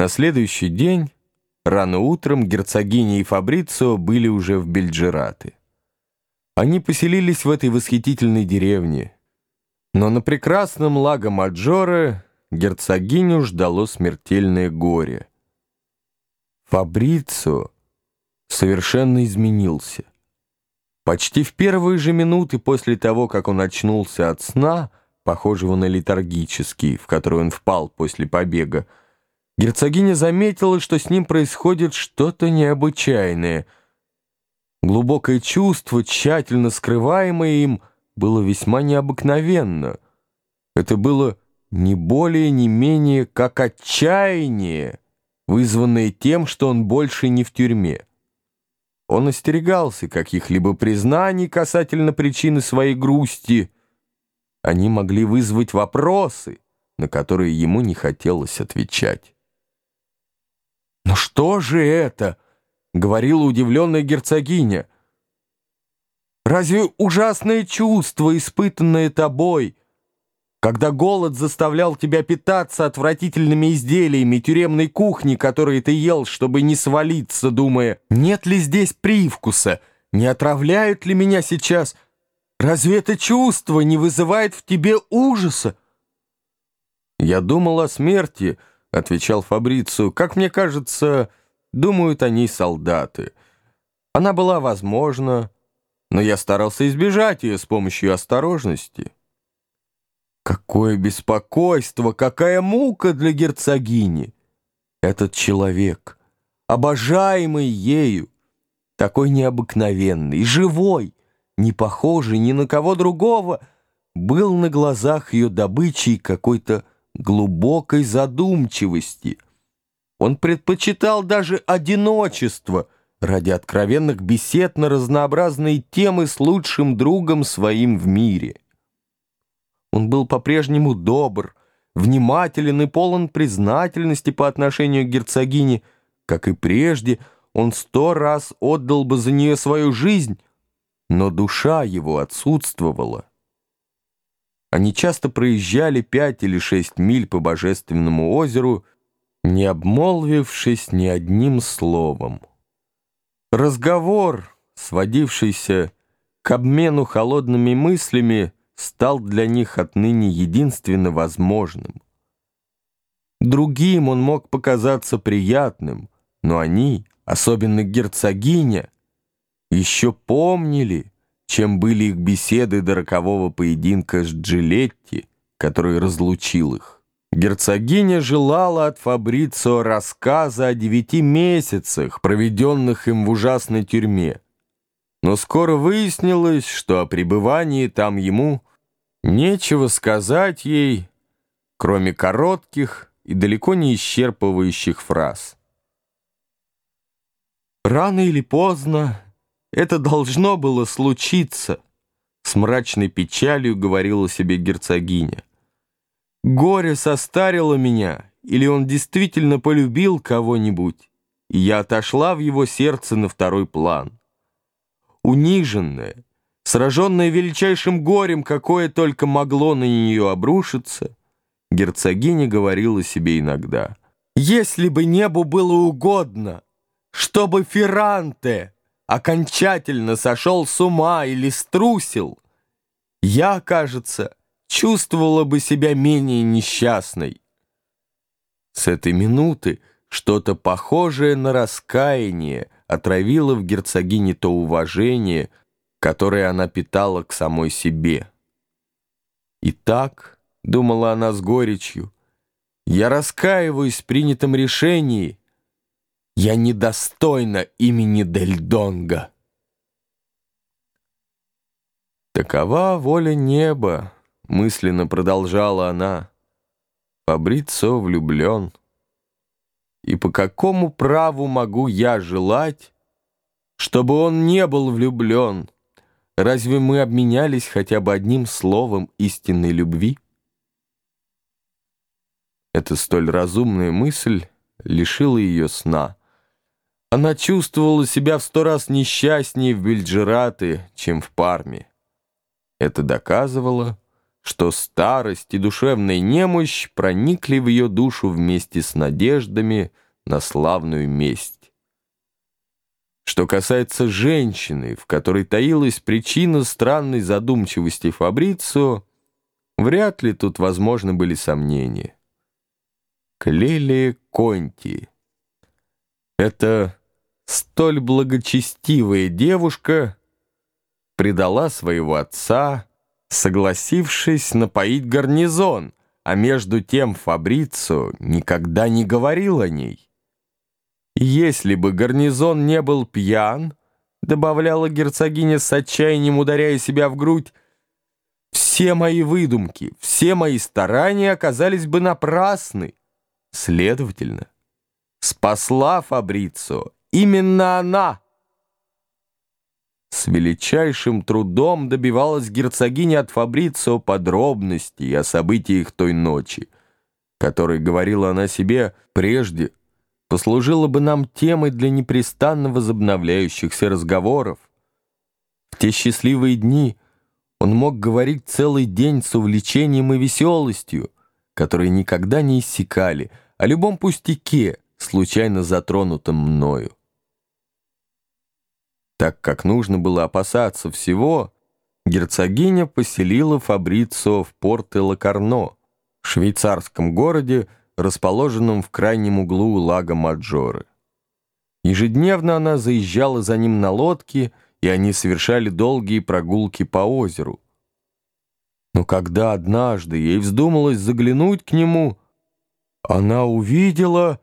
На следующий день, рано утром, герцогиня и Фабрицио были уже в Бельджираты. Они поселились в этой восхитительной деревне, но на прекрасном Лаго Маджоре герцогиню ждало смертельное горе. Фабрицио совершенно изменился. Почти в первые же минуты после того, как он очнулся от сна, похожего на летаргический, в который он впал после побега, герцогиня заметила, что с ним происходит что-то необычайное. Глубокое чувство, тщательно скрываемое им, было весьма необыкновенно. Это было не более, не менее, как отчаяние, вызванное тем, что он больше не в тюрьме. Он остерегался каких-либо признаний касательно причины своей грусти. Они могли вызвать вопросы, на которые ему не хотелось отвечать. «Но что же это?» — говорила удивленная герцогиня. «Разве ужасное чувство, испытанное тобой, когда голод заставлял тебя питаться отвратительными изделиями тюремной кухни, которые ты ел, чтобы не свалиться, думая, нет ли здесь привкуса, не отравляют ли меня сейчас? Разве это чувство не вызывает в тебе ужаса? «Я думал о смерти», — отвечал Фабрицу. «Как мне кажется, думают они солдаты. Она была возможна, но я старался избежать ее с помощью осторожности». Какое беспокойство, какая мука для герцогини! Этот человек, обожаемый ею, такой необыкновенный, живой, не похожий ни на кого другого, был на глазах ее добычей какой-то глубокой задумчивости. Он предпочитал даже одиночество ради откровенных бесед на разнообразные темы с лучшим другом своим в мире. Он был по-прежнему добр, внимателен и полон признательности по отношению к герцогине. Как и прежде, он сто раз отдал бы за нее свою жизнь, но душа его отсутствовала. Они часто проезжали пять или шесть миль по Божественному озеру, не обмолвившись ни одним словом. Разговор, сводившийся к обмену холодными мыслями, стал для них отныне единственно возможным. Другим он мог показаться приятным, но они, особенно герцогиня, еще помнили, чем были их беседы до рокового поединка с Джилетти, который разлучил их. Герцогиня желала от Фабрицио рассказа о девяти месяцах, проведенных им в ужасной тюрьме. Но скоро выяснилось, что о пребывании там ему Нечего сказать ей, кроме коротких и далеко не исчерпывающих фраз. «Рано или поздно это должно было случиться», с мрачной печалью говорила себе герцогиня. «Горе состарило меня, или он действительно полюбил кого-нибудь, и я отошла в его сердце на второй план. Униженная, Сраженная величайшим горем, какое только могло на нее обрушиться, герцогиня говорила себе иногда, «Если бы небу было угодно, чтобы Ферранте окончательно сошел с ума или струсил, я, кажется, чувствовала бы себя менее несчастной». С этой минуты что-то похожее на раскаяние отравило в герцогине то уважение, которые она питала к самой себе. «И так», — думала она с горечью, — «я раскаиваюсь в принятом решении. Я недостойна имени Дель Донго». «Такова воля неба», — мысленно продолжала она. «Фабрицо влюблен. И по какому праву могу я желать, чтобы он не был влюблен?» Разве мы обменялись хотя бы одним словом истинной любви? Эта столь разумная мысль лишила ее сна. Она чувствовала себя в сто раз несчастнее в Бельджираты, чем в Парме. Это доказывало, что старость и душевная немощь проникли в ее душу вместе с надеждами на славную месть. Что касается женщины, в которой таилась причина странной задумчивости Фабрицио, вряд ли тут возможны были сомнения. Клелия Конти. Это столь благочестивая девушка предала своего отца, согласившись напоить гарнизон, а между тем Фабрицо никогда не говорил о ней. «Если бы гарнизон не был пьян», — добавляла герцогиня с отчаянием, ударяя себя в грудь, «все мои выдумки, все мои старания оказались бы напрасны. Следовательно, спасла Фабрицо именно она». С величайшим трудом добивалась герцогиня от Фабрицио подробностей о событиях той ночи, которой говорила она себе прежде, послужила бы нам темой для непрестанно возобновляющихся разговоров. В те счастливые дни он мог говорить целый день с увлечением и веселостью, которые никогда не иссякали, о любом пустяке, случайно затронутом мною. Так как нужно было опасаться всего, герцогиня поселила Фабрицио в Порте-Лакарно, швейцарском городе, расположенном в крайнем углу лага Маджоры. Ежедневно она заезжала за ним на лодке, и они совершали долгие прогулки по озеру. Но когда однажды ей вздумалось заглянуть к нему, она увидела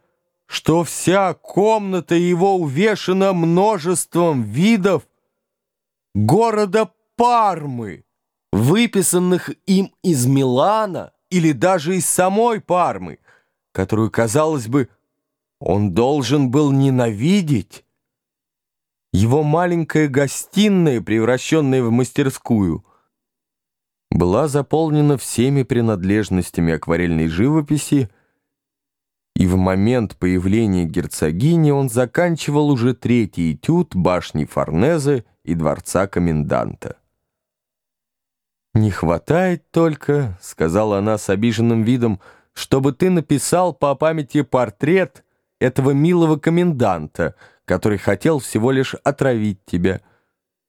что вся комната его увешана множеством видов города Пармы, выписанных им из Милана или даже из самой Пармы, которую, казалось бы, он должен был ненавидеть. Его маленькая гостиная, превращенная в мастерскую, была заполнена всеми принадлежностями акварельной живописи, и в момент появления герцогини он заканчивал уже третий этюд башни Форнезе и дворца коменданта. «Не хватает только, — сказала она с обиженным видом, — чтобы ты написал по памяти портрет этого милого коменданта, который хотел всего лишь отравить тебя.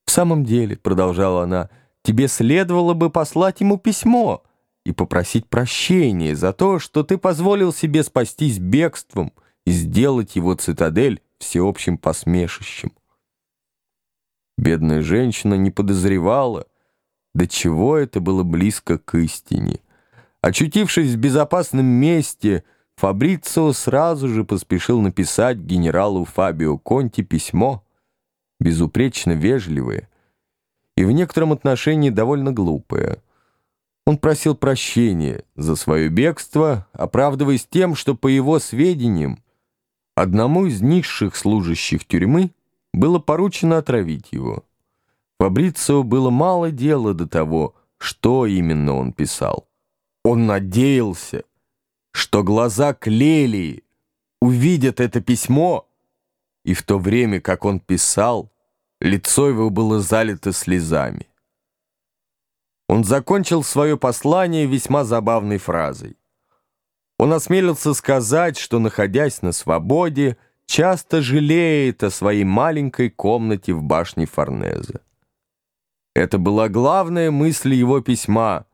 В самом деле, — продолжала она, — тебе следовало бы послать ему письмо» и попросить прощения за то, что ты позволил себе спастись бегством и сделать его цитадель всеобщим посмешищем. Бедная женщина не подозревала, до чего это было близко к истине. Очутившись в безопасном месте, Фабрицио сразу же поспешил написать генералу Фабио Конти письмо, безупречно вежливое и в некотором отношении довольно глупое. Он просил прощения за свое бегство, оправдываясь тем, что, по его сведениям, одному из низших служащих тюрьмы было поручено отравить его. Фабрицио было мало дела до того, что именно он писал. Он надеялся, что глаза Клелии увидят это письмо, и в то время, как он писал, лицо его было залито слезами. Он закончил свое послание весьма забавной фразой. Он осмелился сказать, что, находясь на свободе, часто жалеет о своей маленькой комнате в башне Форнезе. Это была главная мысль его письма.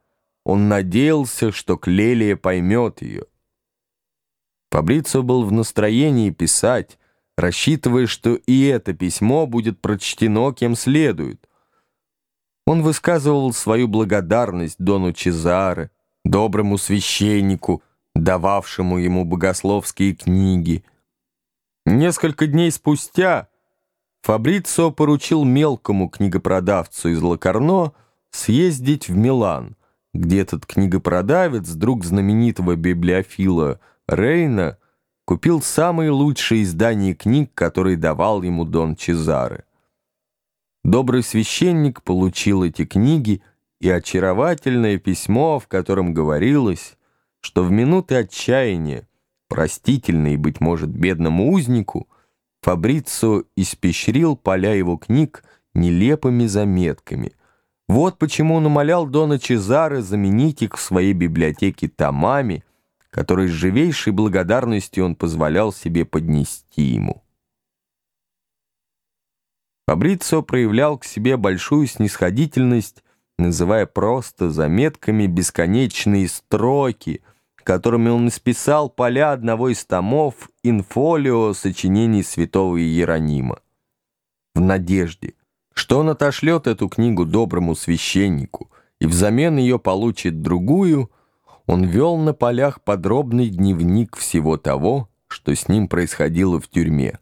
Он надеялся, что Клелия поймет ее. Фабрицио был в настроении писать, рассчитывая, что и это письмо будет прочтено кем следует — он высказывал свою благодарность Дону Чезаре, доброму священнику, дававшему ему богословские книги. Несколько дней спустя Фабрицио поручил мелкому книгопродавцу из Лакарно съездить в Милан, где этот книгопродавец, друг знаменитого библиофила Рейна, купил самые лучшие издания книг, которые давал ему Дон Чезаре. Добрый священник получил эти книги и очаровательное письмо, в котором говорилось, что в минуты отчаяния, простительной, быть может, бедному узнику, Фабрицио испещрил поля его книг нелепыми заметками, Вот почему он умолял Дона Чезаре заменить их в своей библиотеке томами, которые с живейшей благодарностью он позволял себе поднести ему. Фабрицио проявлял к себе большую снисходительность, называя просто заметками бесконечные строки, которыми он исписал поля одного из томов инфолио сочинений святого Иеронима. В надежде, что он отошлет эту книгу доброму священнику и взамен ее получит другую, он вел на полях подробный дневник всего того, что с ним происходило в тюрьме.